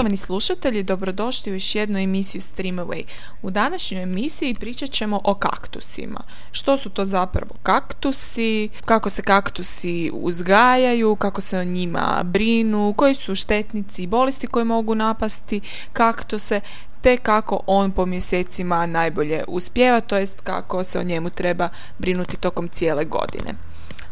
Poštovani slušatelji, dobrodošli u još jednu emisiju Streamaway. U današnjoj emisiji pričat ćemo o kaktusima. Što su to zapravo kaktusi, kako se kaktusi uzgajaju, kako se o njima brinu, koji su štetnici i bolesti koje mogu napasti kaktuse, te kako on po mjesecima najbolje uspjeva, to jest kako se o njemu treba brinuti tokom cijele godine.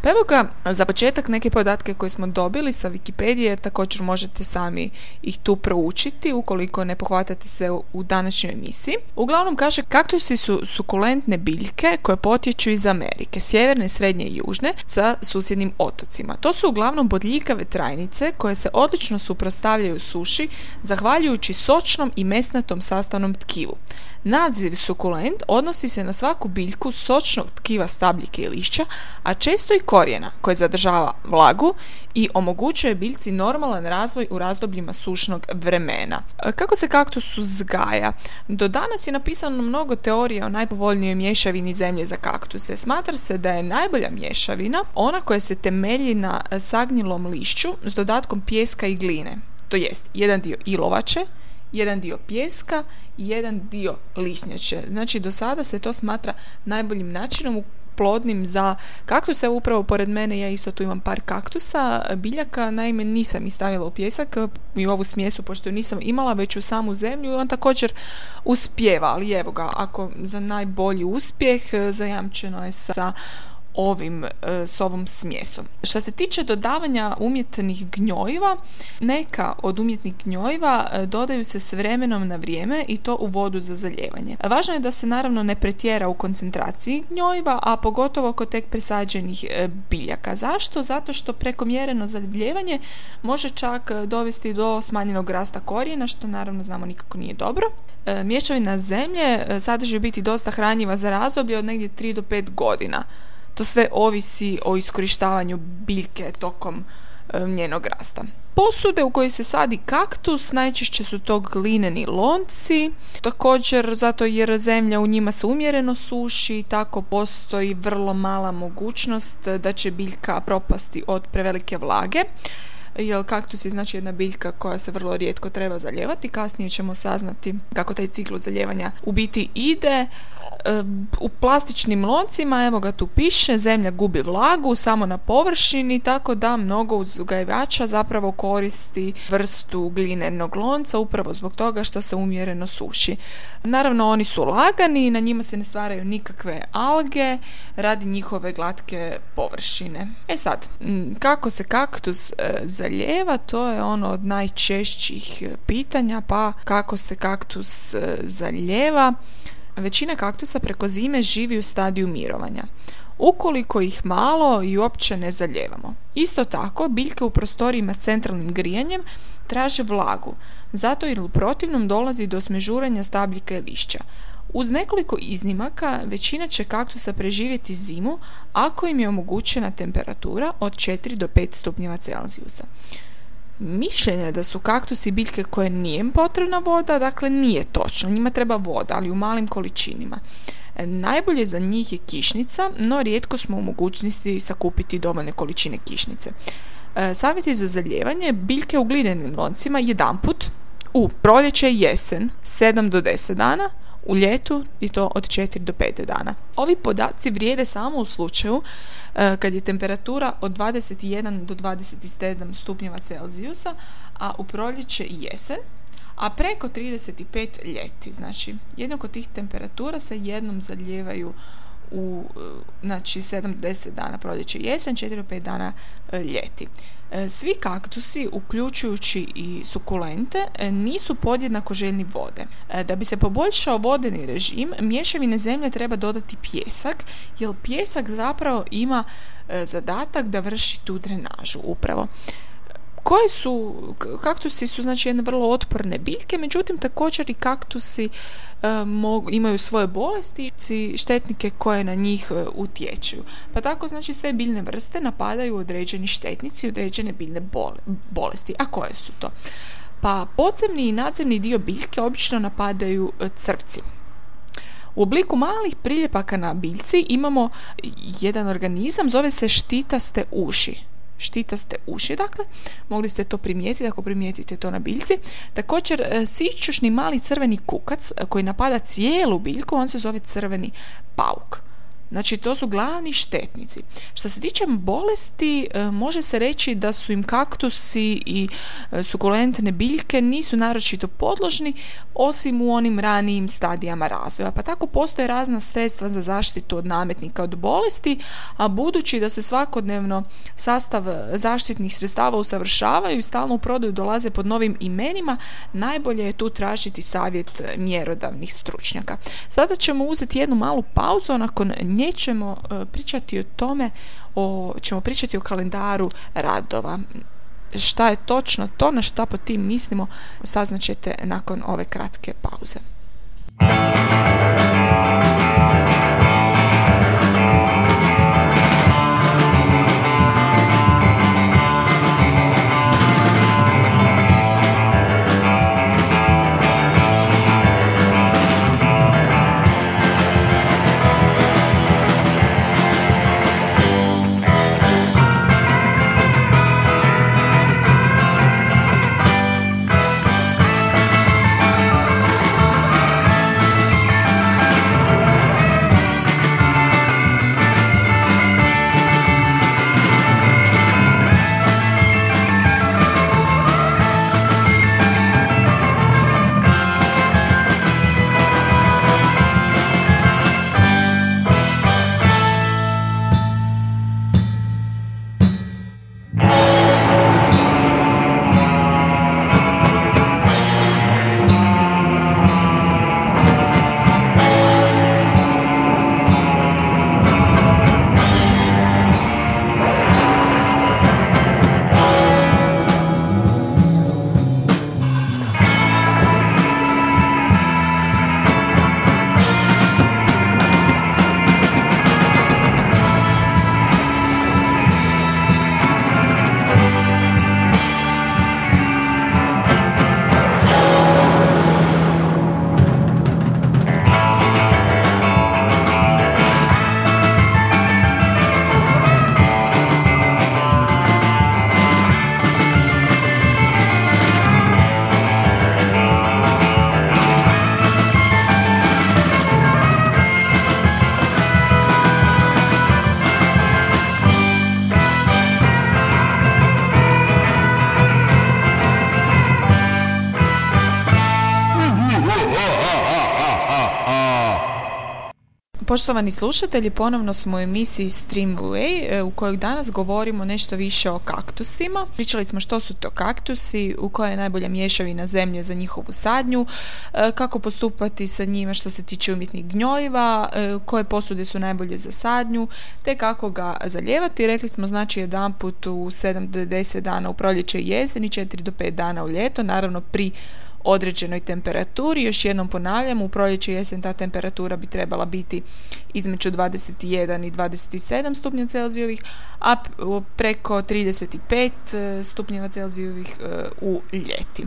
Pa evo ga, za početak neke podatke koje smo dobili sa Wikipedije također možete sami ih tu proučiti ukoliko ne pohvatate se u današnjoj emisiji. Uglavnom kaže kaktusi su sukulentne biljke koje potječu iz Amerike, sjeverne, srednje i južne sa susjednim otocima. To su uglavnom bodljikave trajnice koje se odlično suprotstavljaju suši zahvaljujući sočnom i mesnatom sastavnom tkivu. Naziv sukulent odnosi se na svaku biljku sočnog tkiva stabljike i lišća, a često i korijena koje zadržava vlagu i omogućuje biljci normalan razvoj u razdobljima sušnog vremena. E, kako se kaktus uzgaja? Do danas je napisano mnogo teorija o najpovoljnijoj mješavini zemlje za kaktuse. Smatra se da je najbolja mješavina ona koja se temelji na sagnilom lišću s dodatkom pijeska i gline. To jest, jedan dio ilovače, jedan dio pjeska i jedan dio lisnjače. Znači do sada se to smatra najboljim načinom plodnim za kaktuse. Upravo pored mene ja isto tu imam par kaktusa, biljaka, naime nisam ih stavila u pjesak i ovu smjesu pošto ju nisam imala već u samu zemlju i on također uspjeva, ali evo ga, ako za najbolji uspjeh zajamčeno je sa ovim, e, s ovom smjesom. Što se tiče dodavanja umjetnih gnjojiva, neka od umjetnih gnjojiva e, dodaju se s vremenom na vrijeme i to u vodu za zaljevanje. Važno je da se naravno ne pretjera u koncentraciji gnjojiva, a pogotovo kod tek presađenih e, biljaka. Zašto? Zato što prekomjereno zaljevanje može čak dovesti do smanjenog rasta korijena, što naravno znamo nikako nije dobro. Mješavina zemlje sadrži biti dosta hranjiva za razdoblje od negdje 3 do 5 godina to sve ovisi o iskorištavanju biljke tokom njenog rasta. Posude u kojoj se sadi kaktus najčešće su to glineni lonci, također zato jer zemlja u njima se umjereno suši, tako postoji vrlo mala mogućnost da će biljka propasti od prevelike vlage jer kaktus je znači jedna biljka koja se vrlo rijetko treba zaljevati. Kasnije ćemo saznati kako taj ciklus zaljevanja u biti ide u plastičnim loncima, evo ga tu piše, zemlja gubi vlagu samo na površini, tako da mnogo uzgajivača zapravo koristi vrstu glinenog lonca upravo zbog toga što se umjereno suši. Naravno oni su lagani i na njima se ne stvaraju nikakve alge radi njihove glatke površine. E sad, kako se kaktus e, zaljeva, to je ono od najčešćih pitanja, pa kako se kaktus e, zaljeva. Većina kaktusa preko zime živi u stadiju mirovanja. Ukoliko ih malo i uopće ne zaljevamo. Isto tako, biljke u prostorijima s centralnim grijanjem traže vlagu, zato jer u protivnom dolazi do smežuranja stabljika i lišća. Uz nekoliko iznimaka, većina će kaktusa preživjeti zimu ako im je omogućena temperatura od 4 do 5 stupnjeva Celzijusa mišljenje da su kaktusi biljke koje nije potrebna voda, dakle nije točno. Njima treba voda, ali u malim količinima. E, najbolje za njih je kišnica, no rijetko smo u mogućnosti sakupiti dovoljne količine kišnice. E, savjeti za zaljevanje biljke u glinenim loncima jedanput u proljeće jesen 7 do 10 dana, u ljetu i to od 4 do 5 dana. Ovi podaci vrijede samo u slučaju e, kad je temperatura od 21 do 27 stupnjeva Celzijusa, a u proljeće i jesen, a preko 35 ljeti. Znači, jednako tih temperatura se jednom zaljevaju u znači 7 10 dana proljeće i jesen, 4 5 dana e, ljeti. E, svi kaktusi, uključujući i sukulente, e, nisu podjednako željni vode. E, da bi se poboljšao vodeni režim, mješavine zemlje treba dodati pjesak, jer pjesak zapravo ima zadatak da vrši tu drenažu upravo. Koje su, kaktusi su znači jedne vrlo otporne biljke, međutim također i kaktusi mogu, imaju svoje bolesti i štetnike koje na njih utječu. Pa tako znači sve biljne vrste napadaju određeni štetnici i određene biljne bolesti. A koje su to? Pa podzemni i nadzemni dio biljke obično napadaju crvci. U obliku malih priljepaka na biljci imamo jedan organizam, zove se štitaste uši štitaste uši, dakle, mogli ste to primijetiti ako primijetite to na biljci. Također, e, sičušni mali crveni kukac e, koji napada cijelu biljku, on se zove crveni pauk. Znači, to su glavni štetnici. Što se tiče bolesti, e, može se reći da su im kaktusi i e, sukulentne biljke nisu naročito podložni, osim u onim ranijim stadijama razvoja. Pa tako postoje razna sredstva za zaštitu od nametnika od bolesti, a budući da se svakodnevno sastav zaštitnih sredstava usavršavaju i stalno u prodaju dolaze pod novim imenima, najbolje je tu tražiti savjet mjerodavnih stručnjaka. Sada ćemo uzeti jednu malu pauzu, nakon nje ćemo e, pričati o tome, o, ćemo pričati o kalendaru radova. Šta je točno to, na šta po tim mislimo, saznaćete nakon ove kratke pauze. Poštovani slušatelji, ponovno smo u emisiji Streamway e, u kojoj danas govorimo nešto više o kaktusima. Pričali smo što su to kaktusi, u koja je najbolja mješavina zemlje za njihovu sadnju, e, kako postupati sa njima što se tiče umjetnih gnjojiva, e, koje posude su najbolje za sadnju, te kako ga zaljevati. Rekli smo znači jedan put u 7 do 10 dana u proljeće i jesen i 4 do 5 dana u ljeto, naravno pri određenoj temperaturi. Još jednom ponavljam, u proljeće i jesen ta temperatura bi trebala biti između 21 i 27 stupnja Celzijovih, a preko 35 e, stupnjeva Celzijovih e, u ljeti.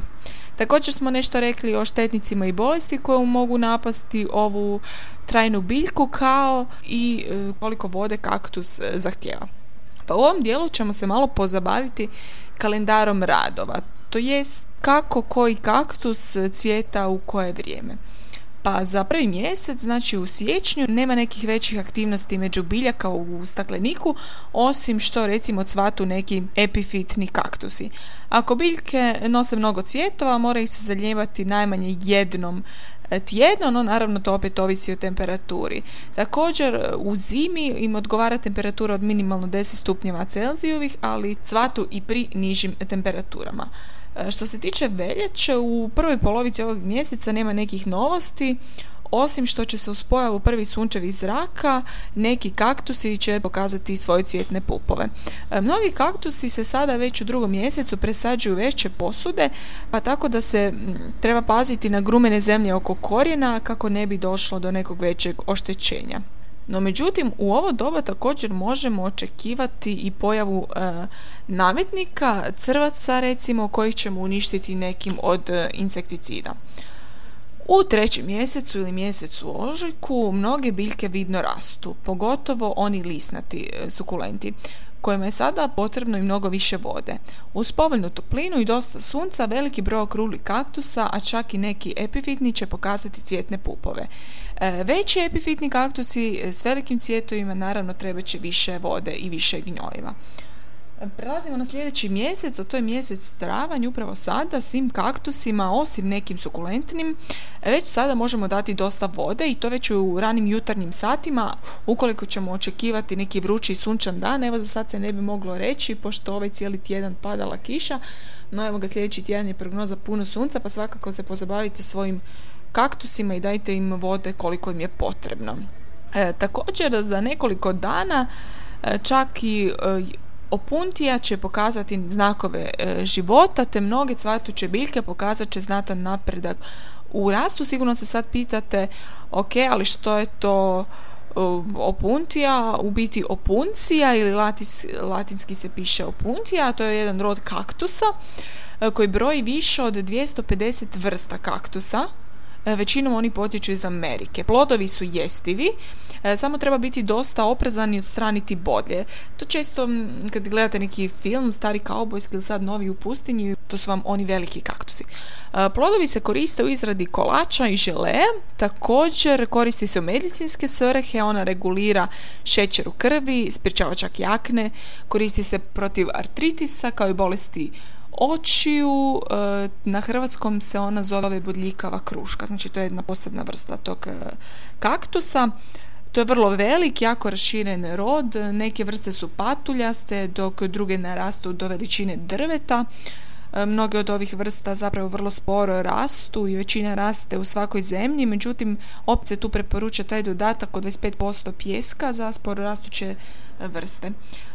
Također smo nešto rekli o štetnicima i bolesti koje mogu napasti ovu trajnu biljku kao i e, koliko vode kaktus zahtjeva. Pa u ovom dijelu ćemo se malo pozabaviti kalendarom radova to jest kako koji kaktus cvjeta u koje vrijeme. Pa za prvi mjesec, znači u siječnju, nema nekih većih aktivnosti među biljaka u stakleniku, osim što recimo cvatu neki epifitni kaktusi. Ako biljke nose mnogo cvjetova, mora ih se zaljevati najmanje jednom tjedno, no naravno to opet ovisi o temperaturi. Također u zimi im odgovara temperatura od minimalno 10 stupnjeva Celzijovih, ali cvatu i pri nižim temperaturama. Što se tiče veljače, u prvoj polovici ovog mjeseca nema nekih novosti osim što će se uz pojavu prvi sunčevi zraka neki kaktusi će pokazati svoje cvjetne pupove. E, mnogi kaktusi se sada već u drugom mjesecu presađuju veće posude, pa tako da se treba paziti na grumene zemlje oko korijena kako ne bi došlo do nekog većeg oštećenja. No međutim, u ovo doba također možemo očekivati i pojavu e, nametnika, crvaca recimo, kojih ćemo uništiti nekim od e, insekticida. U trećem mjesecu ili mjesecu ožujku mnoge biljke vidno rastu, pogotovo oni lisnati e, sukulenti kojima je sada potrebno i mnogo više vode. Uz povoljnu toplinu i dosta sunca, veliki broj okruglih kaktusa, a čak i neki epifitni će pokazati cvjetne pupove. E, veći epifitni kaktusi s velikim cvjetovima naravno treba će više vode i više gnjojiva. Prelazimo na sljedeći mjesec, a to je mjesec travanj, upravo sada svim kaktusima, osim nekim sukulentnim, već sada možemo dati dosta vode i to već u ranim jutarnjim satima, ukoliko ćemo očekivati neki vrući sunčan dan, evo za sad se ne bi moglo reći, pošto ovaj cijeli tjedan padala kiša, no evo ga sljedeći tjedan je prognoza puno sunca, pa svakako se pozabavite svojim kaktusima i dajte im vode koliko im je potrebno. E, također za nekoliko dana e, čak i e, Opuntija će pokazati znakove e, života, te mnoge cvatuće biljke pokazat će znatan napredak u rastu. Sigurno se sad pitate, ok, ali što je to opuntija, u biti opuncija ili latis, latinski se piše opuntija, to je jedan rod kaktusa koji broji više od 250 vrsta kaktusa većinom oni potječu iz Amerike. Plodovi su jestivi, e, samo treba biti dosta oprezan i odstraniti bodlje. To često, kad gledate neki film, stari kaubojski ili sad novi u pustinji, to su vam oni veliki kaktusi. E, plodovi se koriste u izradi kolača i žele, također koristi se u medicinske svrhe, ona regulira šećer u krvi, sprječava čak jakne, koristi se protiv artritisa kao i bolesti očiju, e, na hrvatskom se ona zove bodljikava kruška, znači to je jedna posebna vrsta tog e, kaktusa. To je vrlo velik, jako raširen rod, neke vrste su patuljaste, dok druge narastu do veličine drveta. E, mnoge od ovih vrsta zapravo vrlo sporo rastu i većina raste u svakoj zemlji, međutim se tu preporuča taj dodatak od 25% pjeska za sporo rastuće vrste.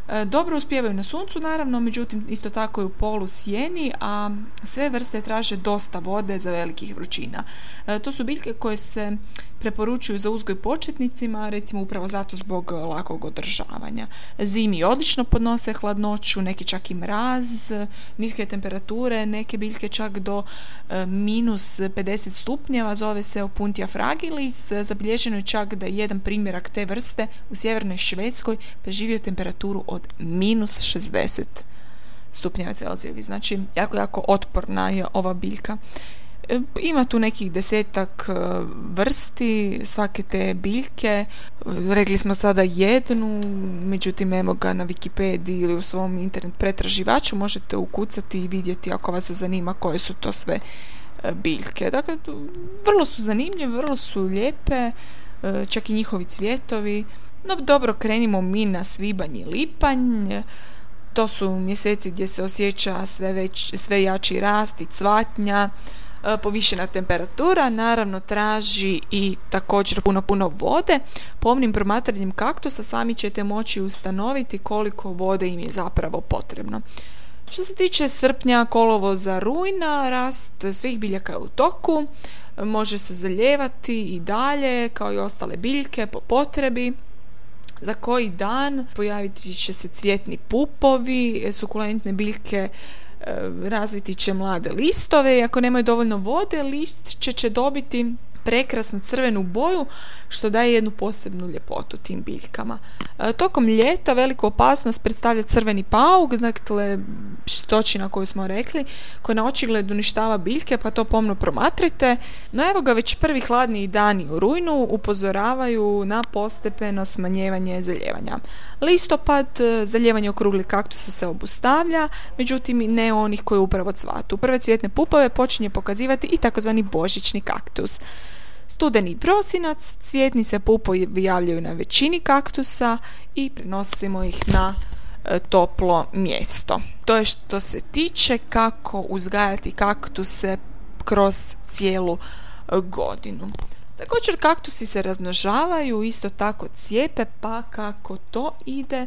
E, dobro uspijevaju na suncu naravno, međutim isto tako i u polu sjeni, a sve vrste traže dosta vode za velikih vrućina. E, to su biljke koje se preporučuju za uzgoj početnicima, recimo upravo zato zbog lakog održavanja. Zimi odlično podnose hladnoću, neki čak i mraz, niske temperature, neke biljke čak do e, minus 50 stupnjeva, zove se opuntija fragilis. Zabilježeno je čak da jedan primjerak te vrste u sjevernoj Švedskoj preživio temperaturu od minus 60 stupnjeva Celzijevi. Znači, jako, jako otporna je ova biljka. E, ima tu nekih desetak e, vrsti svake te biljke. Rekli smo sada jednu, međutim evo ga na Wikipediji ili u svom internet pretraživaču možete ukucati i vidjeti ako vas zanima koje su to sve e, biljke. Dakle, vrlo su zanimljive, vrlo su lijepe, čak i njihovi cvjetovi. No dobro, krenimo mi na svibanj i lipanj. To su mjeseci gdje se osjeća sve, već, sve jači rast i cvatnja, e, povišena temperatura, naravno traži i također puno, puno vode. Pomnim promatranjem kaktusa sami ćete moći ustanoviti koliko vode im je zapravo potrebno. Što se tiče srpnja, kolovoza, rujna, rast svih biljaka je u toku, može se zaljevati i dalje kao i ostale biljke po potrebi. Za koji dan pojaviti će se cvjetni pupovi, sukulentne biljke e, razviti će mlade listove i ako nemaju dovoljno vode, list će, će dobiti prekrasnu crvenu boju što daje jednu posebnu ljepotu tim biljkama. E, tokom ljeta veliku opasnost predstavlja crveni pauk, dakle štočina koju smo rekli, koja na očigled uništava biljke, pa to pomno promatrite. No evo ga već prvi hladni dani u rujnu upozoravaju na postepeno smanjevanje zaljevanja. Listopad, e, zaljevanje okrugli kaktusa se obustavlja, međutim ne onih koji upravo cvatu. Prve cvjetne pupove počinje pokazivati i takozvani božićni kaktus. Studeni i prosinac, cvjetni se pupovi javljaju na većini kaktusa i prenosimo ih na e, toplo mjesto. To je što se tiče kako uzgajati kaktuse kroz cijelu e, godinu. Također kaktusi se razmnožavaju, isto tako cijepe, pa kako to ide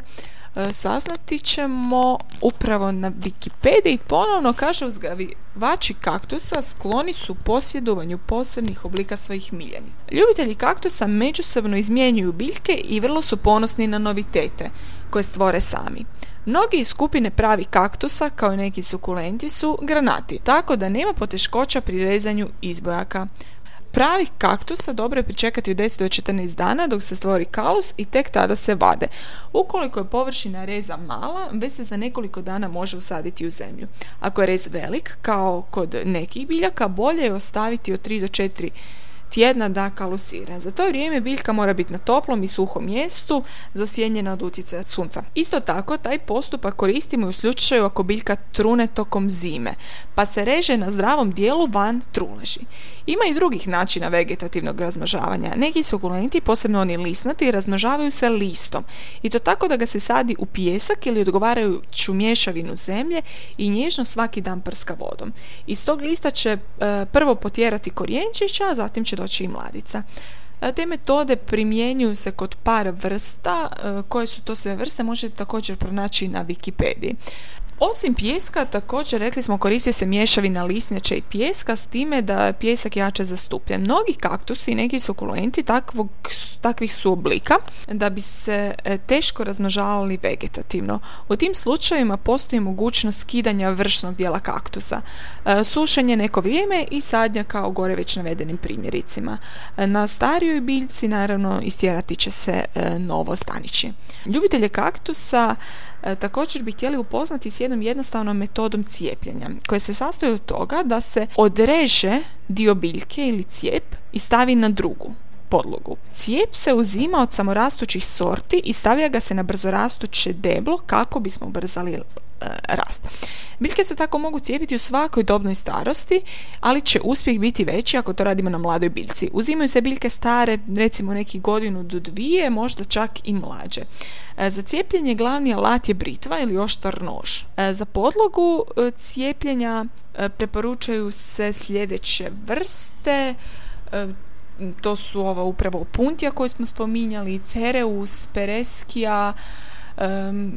E, saznati ćemo upravo na Wikipediji ponovno kaže uzgavivači kaktusa skloni su posjedovanju posebnih oblika svojih miljenika. Ljubitelji kaktusa međusobno izmjenjuju biljke i vrlo su ponosni na novitete koje stvore sami. Mnogi iz skupine pravi kaktusa, kao i neki sukulenti, su granati, tako da nema poteškoća pri rezanju izbojaka. Pravih kaktusa dobro je pričekati u 10 do 14 dana dok se stvori kalus i tek tada se vade. Ukoliko je površina reza mala, već se za nekoliko dana može usaditi u zemlju. Ako je rez velik, kao kod nekih biljaka, bolje je ostaviti od 3 do 4 tjedna da kalusira. Za to vrijeme biljka mora biti na toplom i suhom mjestu, zasjenjena od utjecaja sunca. Isto tako, taj postupak koristimo u slučaju ako biljka trune tokom zime, pa se reže na zdravom dijelu van truleži. Ima i drugih načina vegetativnog razmnožavanja. Neki sukulenti, posebno oni lisnati, razmnožavaju se listom i to tako da ga se sadi u pijesak ili odgovarajuću mješavinu zemlje i nježno svaki dan prska vodom. Iz tog lista će e, prvo potjerati korijenčića, a zatim će doći i mladica. E, te metode primjenjuju se kod par vrsta, e, koje su to sve vrste možete također pronaći na Wikipediji. Osim pjeska, također rekli smo koristi se mješavina lisnjača i pjeska s time da je pjesak jače zastupljen. Mnogi kaktusi i neki sukulenti takvog, takvih su oblika da bi se e, teško razmnožavali vegetativno. U tim slučajevima postoji mogućnost skidanja vršnog dijela kaktusa, e, sušenje neko vrijeme i sadnja kao gore već navedenim primjericima. E, na starijoj biljci naravno istjerati će se novo stanići. Ljubitelje kaktusa također bi htjeli upoznati s jednom jednostavnom metodom cijepljenja koja se sastoji od toga da se odreže dio biljke ili cijep i stavi na drugu podlogu. Cijep se uzima od samorastućih sorti i stavlja ga se na brzorastuće deblo kako bismo ubrzali e, rast. Biljke se tako mogu cijepiti u svakoj dobnoj starosti, ali će uspjeh biti veći ako to radimo na mladoj biljci. Uzimaju se biljke stare, recimo neki godinu do dvije, možda čak i mlađe. E, za cijepljenje glavni alat je britva ili oštar nož. E, za podlogu cijepljenja preporučaju se sljedeće vrste, to su ova upravo puntija koju smo spominjali, cereus, pereskija,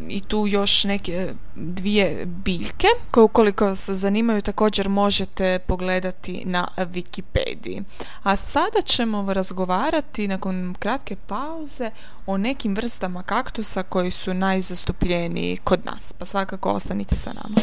i tu još neke dvije biljke koje ukoliko vas zanimaju također možete pogledati na Wikipediji. A sada ćemo razgovarati nakon kratke pauze o nekim vrstama kaktusa koji su najzastupljeniji kod nas. Pa svakako ostanite sa nama.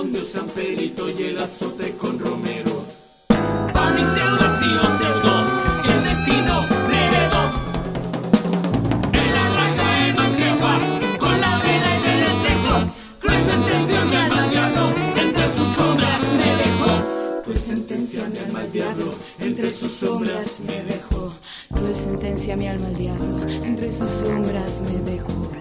con Dios Amperito y el azote con Romero. Pa' mis deudas y los deudos, el destino me heredó. En la de Manquehua, con la vela en el espejo, cruel sentencia me al diablo, entre sus sombras me dejó. Cruel sentencia me al diablo, entre sus sombras me dejó. Cruel sentencia mi alma al diablo, entre sus sombras me dejó.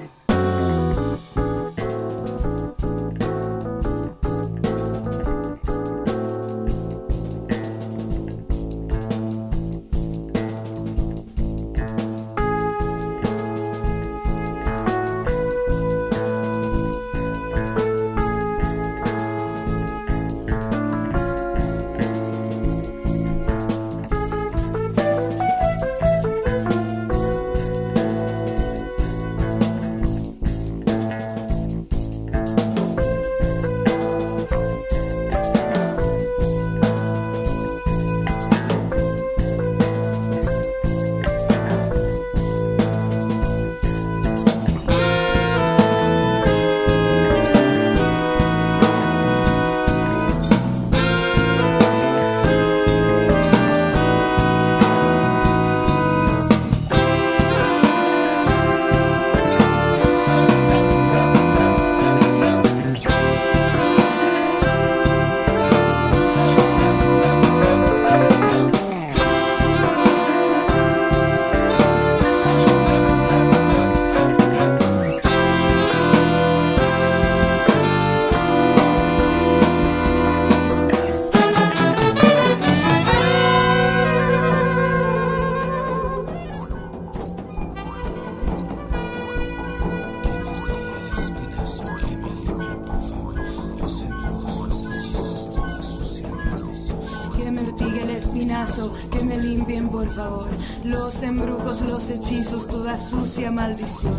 Alice.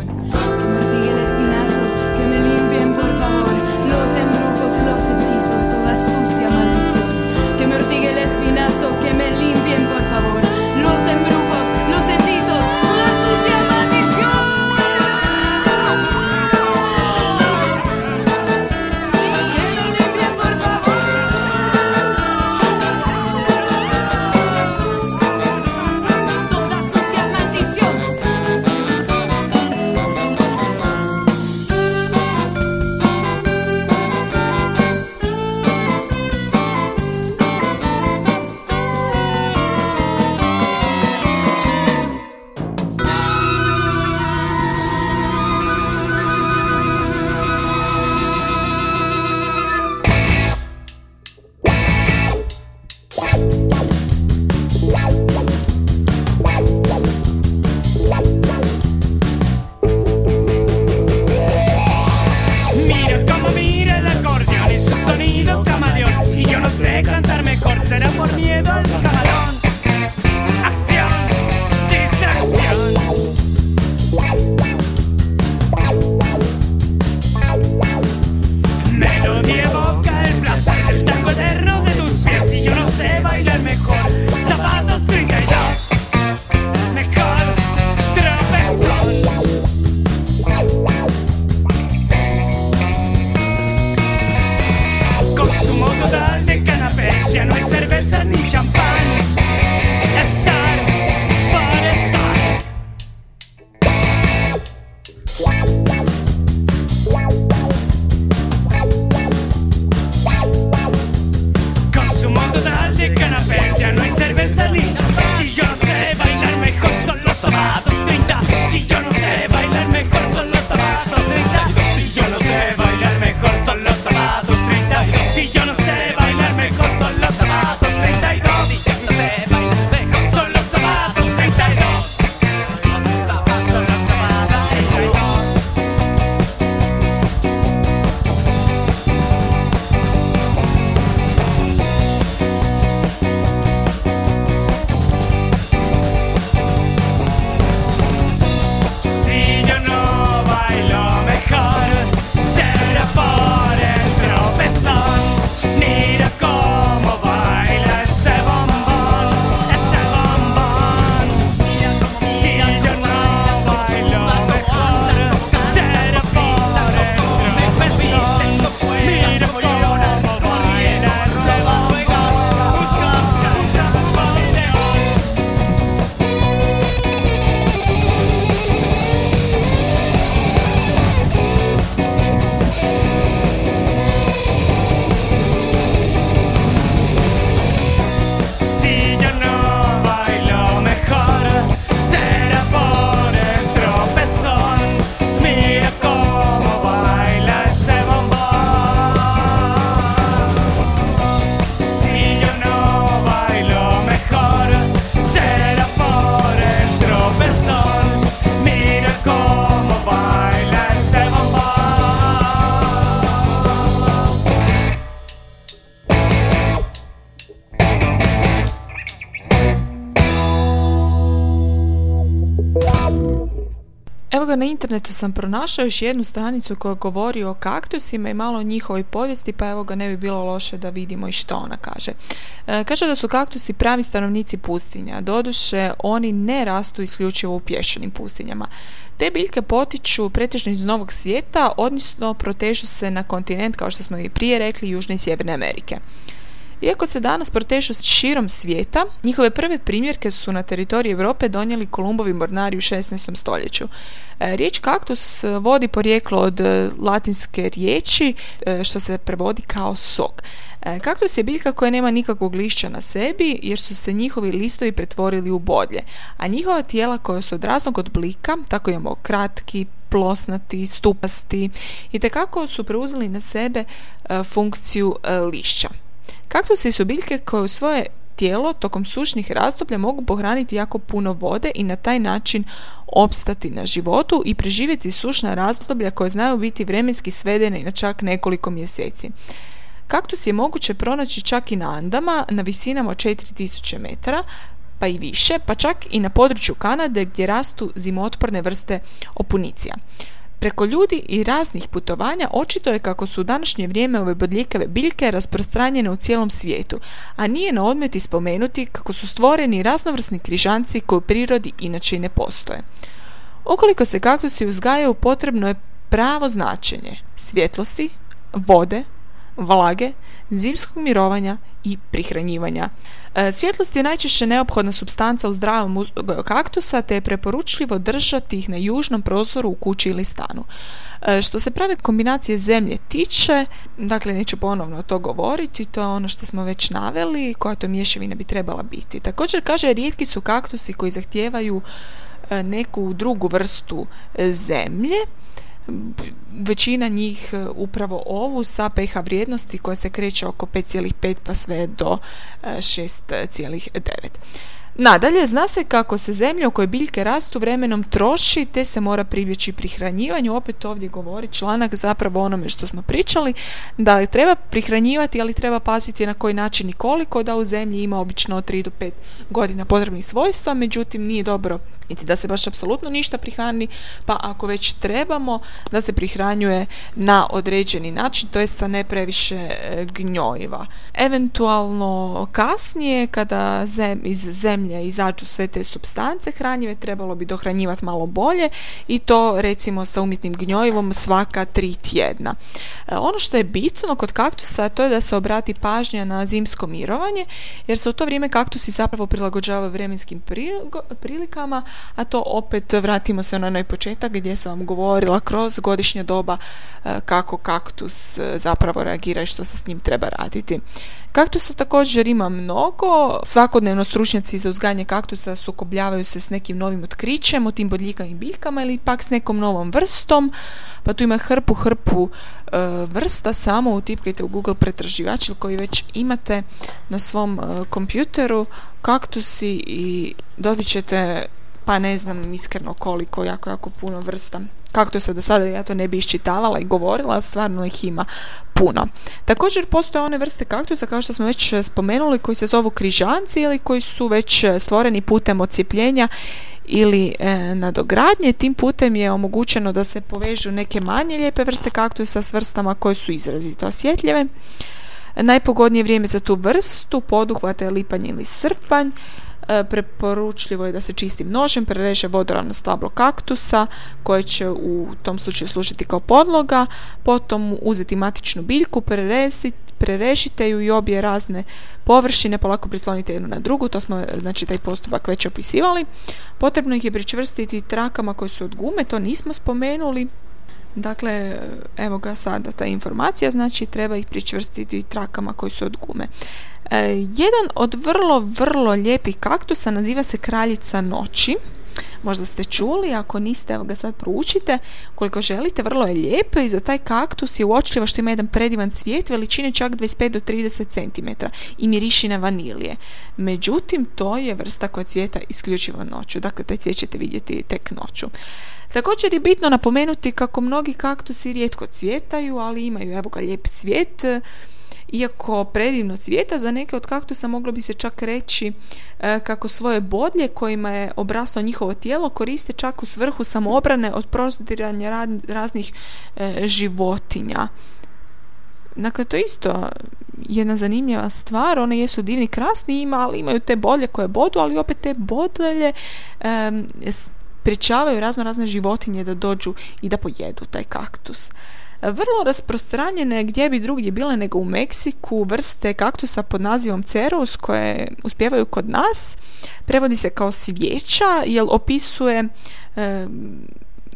Internetu sam pronašao još jednu stranicu koja govori o kaktusima i malo o njihovoj povijesti, pa evo ga ne bi bilo loše da vidimo i što ona kaže. E, kaže da su kaktusi pravi stanovnici pustinja, doduše oni ne rastu isključivo u pješčanim pustinjama. Te biljke potiču pretežno iz Novog svijeta, odnosno protežu se na kontinent, kao što smo i prije rekli, Južne i Sjeverne Amerike. Iako se danas protežu širom svijeta, njihove prve primjerke su na teritoriju Europe donijeli Kolumbovi mornari u 16. stoljeću. E, Riječ kaktus vodi porijeklo od e, latinske riječi e, što se prevodi kao sok. Kaktus je biljka koja nema nikakvog lišća na sebi jer su se njihovi listovi pretvorili u bodlje, a njihova tijela koja su od raznog oblika, tako imamo kratki, plosnati, stupasti i tekako su preuzeli na sebe funkciju lišća. Kaktusi su biljke koje u svoje tijelo tokom sušnih razdoblja mogu pohraniti jako puno vode i na taj način opstati na životu i preživjeti sušna razdoblja koje znaju biti vremenski svedene na čak nekoliko mjeseci. Kaktus je moguće pronaći čak i na Andama na visinama od 4000 metara, pa i više, pa čak i na području Kanade gdje rastu zimotporne vrste opunicija. Preko ljudi i raznih putovanja očito je kako su u današnje vrijeme ove bodljikave biljke rasprostranjene u cijelom svijetu, a nije na odmeti spomenuti kako su stvoreni raznovrsni križanci koji u prirodi inače i ne postoje. Ukoliko se kaktusi uzgajaju potrebno je pravo značenje svjetlosti, vode, vlage, zimskog mirovanja i prihranjivanja. E, svjetlost je najčešće neophodna substanca u zdravom uzgoju kaktusa, te je preporučljivo držati ih na južnom prostoru u kući ili stanu. E, što se prave kombinacije zemlje tiče, dakle neću ponovno to govoriti, to je ono što smo već naveli, koja to mješavina bi trebala biti. Također kaže, rijetki su kaktusi koji zahtijevaju e, neku drugu vrstu zemlje, većina njih e, upravo ovu sa pH vrijednosti koja se kreće oko 5,5 pa sve do 6,9. E, Nadalje, zna se kako se zemlja u kojoj biljke rastu vremenom troši, te se mora pribjeći prihranjivanju. Opet ovdje govori članak zapravo onome što smo pričali, da treba prihranjivati, ali treba paziti na koji način i koliko, da u zemlji ima obično 3 do 5 godina potrebnih svojstva, međutim nije dobro niti da se baš apsolutno ništa prihrani, pa ako već trebamo da se prihranjuje na određeni način, to jest sa ne previše e, gnjojiva. Eventualno kasnije, kada iz zemlje izađu sve te substance hranjive, trebalo bi dohranjivati malo bolje i to recimo sa umjetnim gnjojivom svaka tri tjedna. E, ono što je bitno kod kaktusa to je da se obrati pažnja na zimsko mirovanje, jer se u to vrijeme kaktusi zapravo prilagođavaju vremenskim prilikama, a to opet vratimo se na onaj početak gdje sam vam govorila kroz godišnje doba e, kako kaktus e, zapravo reagira i što se s njim treba raditi. Kaktusa također ima mnogo, svakodnevno stručnjaci za uzgajanje kaktusa sukobljavaju se s nekim novim otkrićem, o tim bodljikavim biljkama ili pak s nekom novom vrstom, pa tu ima hrpu, hrpu e, vrsta, samo utipkajte u Google pretraživač koji već imate na svom kompjuteru kaktusi i dobit ćete pa ne znam iskreno koliko, jako, jako puno vrsta. Kako to se do sada ja to ne bi iščitavala i govorila, stvarno ih ima puno. Također postoje one vrste kaktusa, kao što smo već spomenuli, koji se zovu križanci ili koji su već stvoreni putem ocijepljenja ili e, nadogradnje. Tim putem je omogućeno da se povežu neke manje lijepe vrste kaktusa s vrstama koje su izrazito osjetljive. Najpogodnije vrijeme za tu vrstu poduhvata je lipanj ili srpanj. E, preporučljivo je da se čistim nožem prereže vodoravno stablo kaktusa koje će u tom slučaju služiti kao podloga, potom uzeti matičnu biljku, prerežite ju i obje razne površine, polako prislonite jednu na drugu, to smo znači taj postupak već opisivali. Potrebno ih je pričvrstiti trakama koje su od gume, to nismo spomenuli, Dakle, evo ga sada ta informacija, znači treba ih pričvrstiti trakama koji su od gume. E, jedan od vrlo, vrlo lijepih kaktusa naziva se kraljica noći. Možda ste čuli, ako niste, evo ga sad proučite. Koliko želite, vrlo je lijepo i za taj kaktus je uočljivo što ima jedan predivan cvijet veličine čak 25 do 30 cm i miriši vanilije. Međutim, to je vrsta koja cvijeta isključivo noću. Dakle, taj cvijet ćete vidjeti tek noću. Također je bitno napomenuti kako mnogi kaktusi rijetko cvjetaju, ali imaju evo ga lijep cvijet iako predivno cvijeta, za neke od kaktusa moglo bi se čak reći e, kako svoje bodlje kojima je obraslo njihovo tijelo koriste čak u svrhu samoobrane od prostiranja raznih e, životinja. Dakle, to isto jedna zanimljiva stvar. One jesu divni, krasni ima, ali imaju te bolje koje bodu, ali opet te bodlje e, pričavaju razno razne životinje da dođu i da pojedu taj kaktus vrlo rasprostranjene gdje bi drugdje bile nego u Meksiku vrste kaktusa pod nazivom cerus koje uspjevaju kod nas. Prevodi se kao svijeća jer opisuje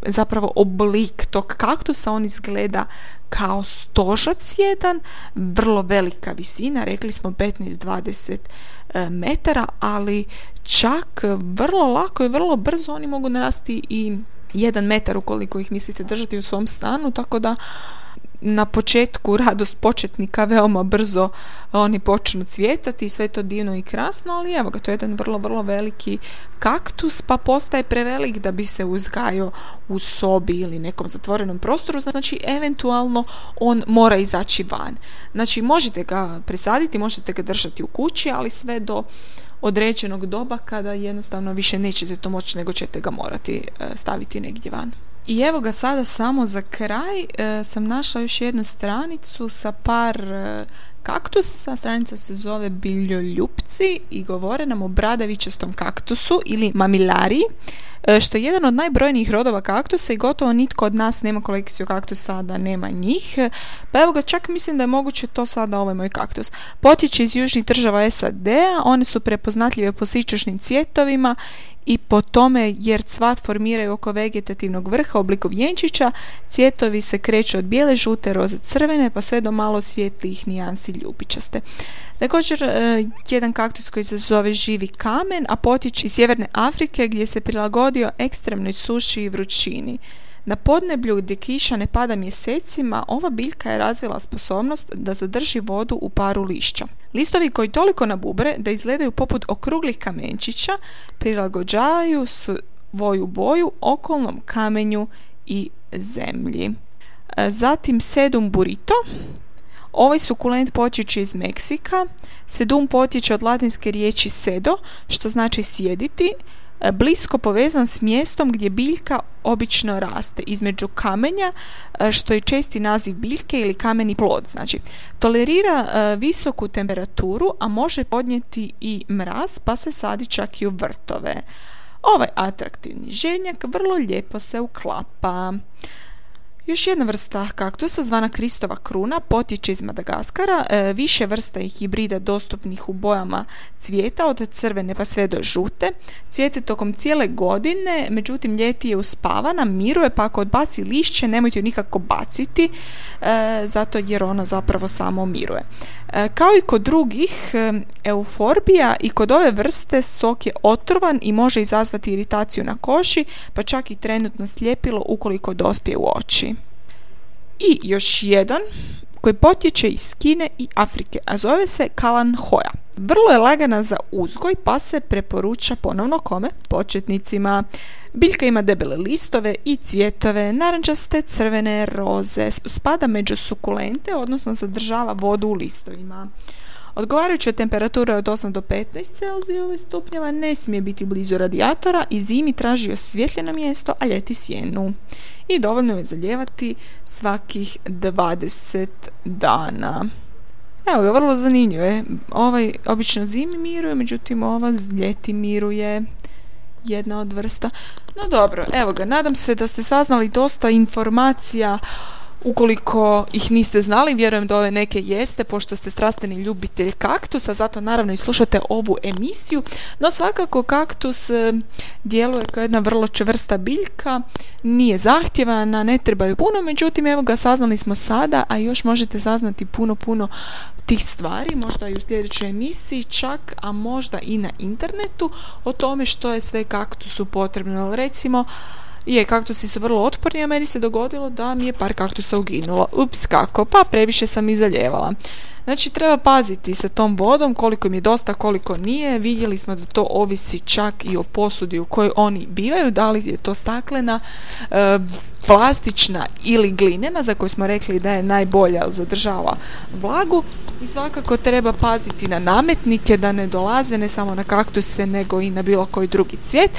zapravo oblik tog kaktusa. On izgleda kao stožac jedan, vrlo velika visina, rekli smo 15-20 e, metara, ali čak vrlo lako i vrlo brzo oni mogu narasti i jedan metar ukoliko ih mislite držati u svom stanu, tako da na početku radost početnika veoma brzo oni počnu cvjetati i sve to divno i krasno, ali evo ga, to je jedan vrlo, vrlo veliki kaktus pa postaje prevelik da bi se uzgajao u sobi ili nekom zatvorenom prostoru, znači eventualno on mora izaći van. Znači možete ga presaditi, možete ga držati u kući, ali sve do određenog doba kada jednostavno više nećete to moći nego ćete ga morati e, staviti negdje van. I evo ga sada samo za kraj e, sam našla još jednu stranicu sa par e, kaktusa. Stranica se zove Biljoljupci i govore nam o bradavičastom kaktusu ili mamilari, što je jedan od najbrojnijih rodova kaktusa i gotovo nitko od nas nema kolekciju kaktusa da nema njih. Pa evo ga, čak mislim da je moguće to sada ovaj moj kaktus. Potječe iz južnih država SAD-a, one su prepoznatljive po sičušnim cvjetovima i po tome jer cvat formiraju oko vegetativnog vrha obliku vjenčića, cvjetovi se kreću od bijele, žute, roze, crvene pa sve do malo svjetlijih nijansi ljubičaste. Također, e, jedan kaktus koji se zove živi kamen, a potiče iz Sjeverne Afrike gdje se prilagodio ekstremnoj suši i vrućini. Na podneblju gdje kiša ne pada mjesecima, ova biljka je razvila sposobnost da zadrži vodu u paru lišća. Listovi koji toliko nabubre da izgledaju poput okruglih kamenčića prilagođavaju svoju boju okolnom kamenju i zemlji. E, zatim sedum burito. Ovaj sukulent potječe iz Meksika. Sedum potječe od latinske riječi sedo, što znači sjediti, blisko povezan s mjestom gdje biljka obično raste između kamenja e, što je česti naziv biljke ili kameni plod. Znači tolerira e, visoku temperaturu a može podnijeti i mraz pa se sadi čak i u vrtove. Ovaj atraktivni ženjak vrlo lijepo se uklapa još jedna vrsta kaktusa zvana Kristova kruna potječe iz Madagaskara. E, više vrsta i hibrida dostupnih u bojama cvijeta od crvene pa sve do žute. Cvijete tokom cijele godine, međutim ljeti je uspavana, miruje pa ako odbaci lišće nemojte ju nikako baciti e, zato jer ona zapravo samo miruje. E, kao i kod drugih euforbija i kod ove vrste sok je otrovan i može izazvati iritaciju na koši pa čak i trenutno slijepilo ukoliko dospije u oči. I još jedan koji potječe iz Kine i Afrike, a zove se Kalan Hoja. Vrlo je lagana za uzgoj, pa se preporuča ponovno kome? Početnicima. Biljka ima debele listove i cvjetove, narančaste, crvene, roze. Spada među sukulente, odnosno zadržava vodu u listovima. Odgovarajuća temperatura od 8 do 15 Celzijove stupnjeva ne smije biti blizu radijatora i zimi traži osvjetljeno mjesto, a ljeti sjenu. I dovoljno je zaljevati svakih 20 dana. Evo ga, vrlo zanimljivo je. Ovaj obično zimi miruje, međutim ova ljeti miruje jedna od vrsta. No dobro, evo ga, nadam se da ste saznali dosta informacija Ukoliko ih niste znali, vjerujem da ove neke jeste, pošto ste strastveni ljubitelj kaktusa, zato naravno i slušate ovu emisiju. No svakako kaktus e, djeluje kao jedna vrlo čvrsta biljka, nije zahtjevana, ne trebaju puno, međutim evo ga saznali smo sada, a još možete saznati puno, puno tih stvari, možda i u sljedećoj emisiji čak, a možda i na internetu o tome što je sve kaktusu potrebno. Recimo, je, kaktusi su vrlo otporni, a meni se dogodilo da mi je par kaktusa uginulo. Ups, kako? Pa previše sam i zaljevala. Znači treba paziti sa tom vodom koliko mi je dosta, koliko nije. Vidjeli smo da to ovisi čak i o posudi u kojoj oni bivaju, da li je to staklena, e, plastična ili glinena za koju smo rekli da je najbolja zadržava vlagu i svakako treba paziti na nametnike da ne dolaze ne samo na kaktuse nego i na bilo koji drugi cvijet.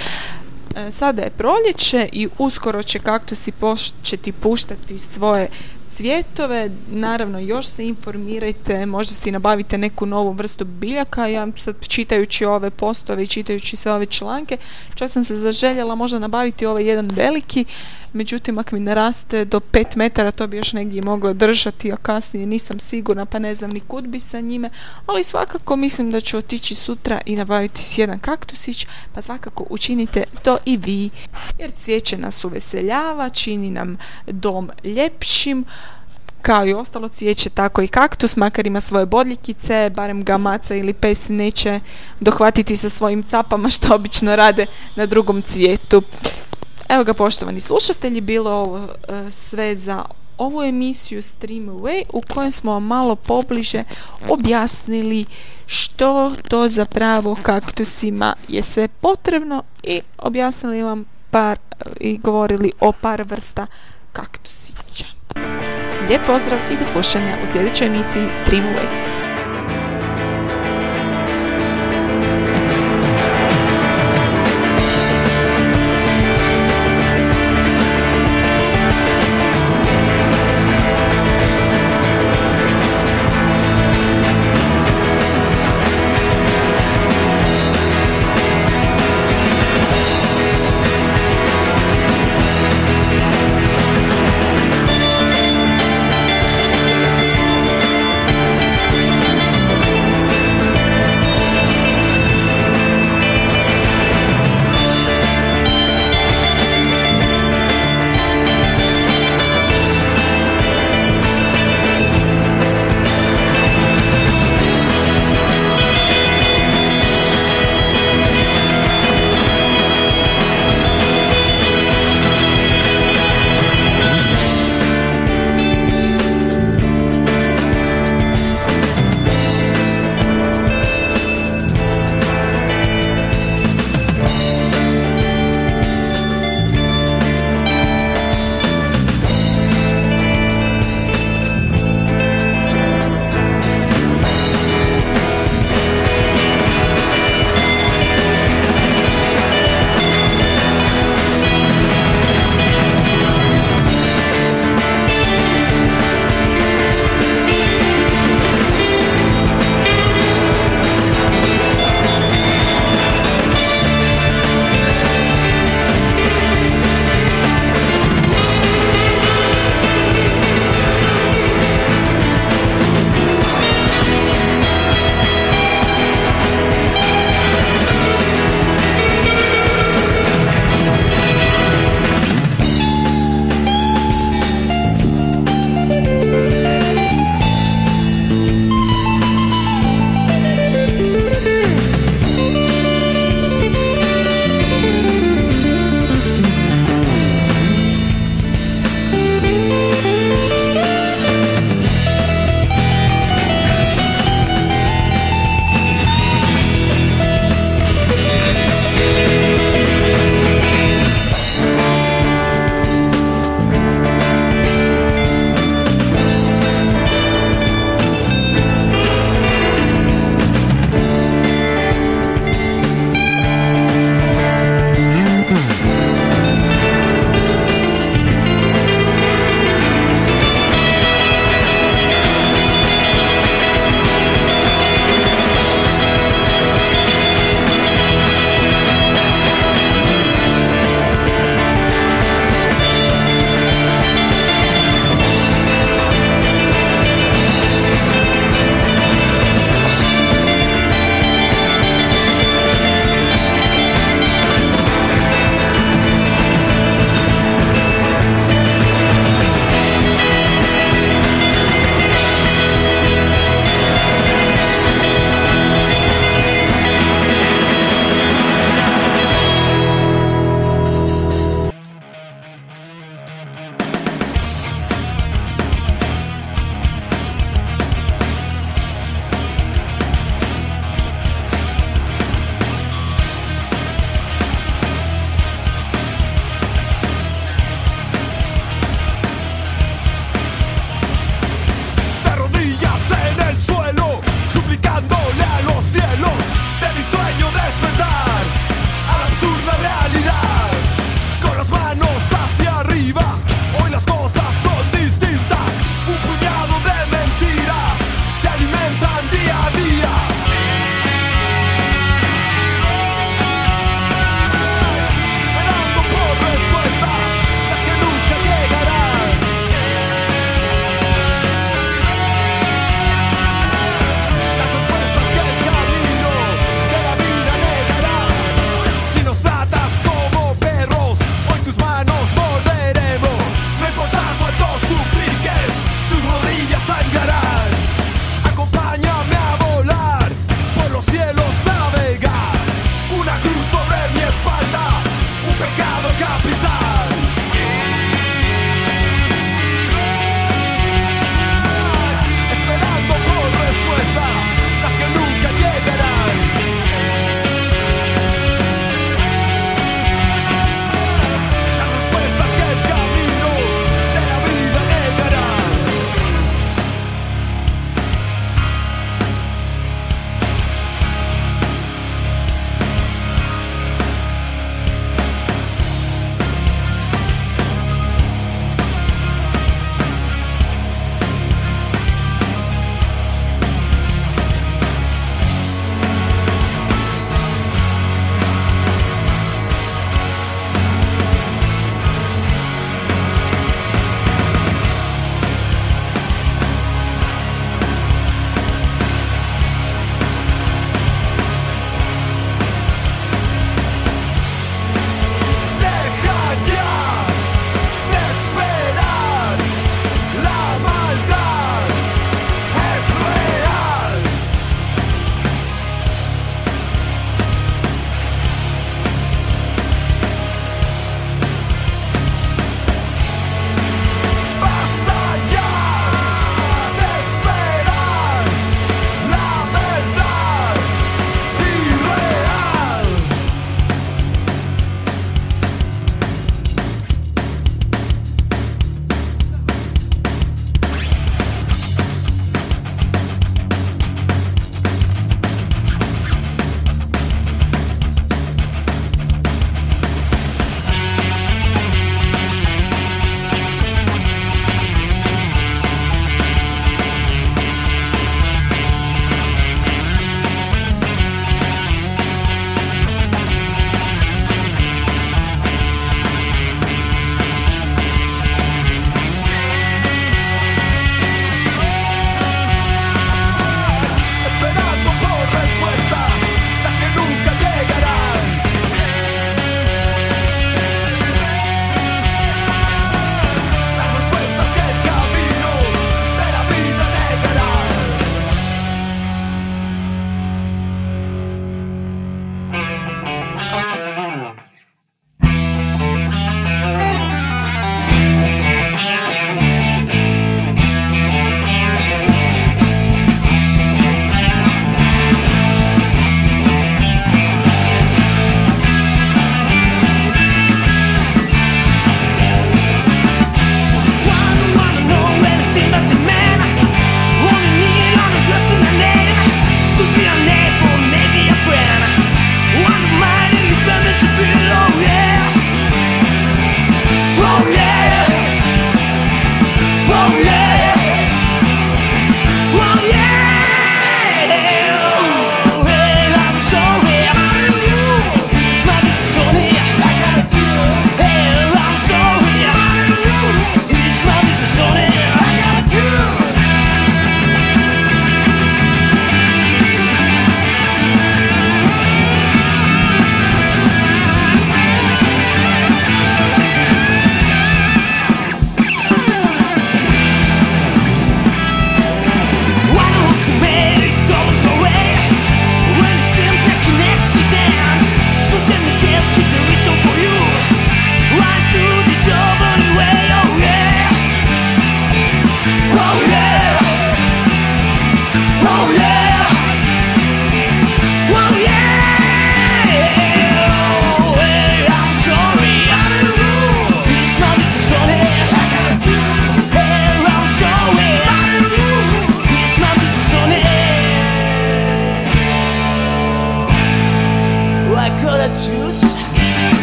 E, sada je proljeće i uskoro će kaktusi početi puštati svoje cvjetove. Naravno, još se informirajte, možda si nabavite neku novu vrstu biljaka. Ja sad čitajući ove postove i čitajući sve ove članke, čak sam se zaželjela možda nabaviti ovaj jedan veliki, međutim ako mi ne raste do 5 metara to bi još negdje moglo držati, a kasnije nisam sigurna pa ne znam ni kud bi sa njime, ali svakako mislim da ću otići sutra i nabaviti si jedan kaktusić, pa svakako učinite to i vi, jer cvijeće nas uveseljava, čini nam dom ljepšim, kao i ostalo cvijeće, tako i kaktus, makar ima svoje bodljikice, barem ga maca ili pes neće dohvatiti sa svojim capama što obično rade na drugom cvijetu. Evo ga poštovani slušatelji, bilo ovo e, sve za ovu emisiju Stream Away u kojem smo vam malo pobliže objasnili što to zapravo kaktusima je sve potrebno i objasnili vam par i govorili o par vrsta kaktusića. Lijep pozdrav i do slušanja u sljedećoj emisiji Stream Away.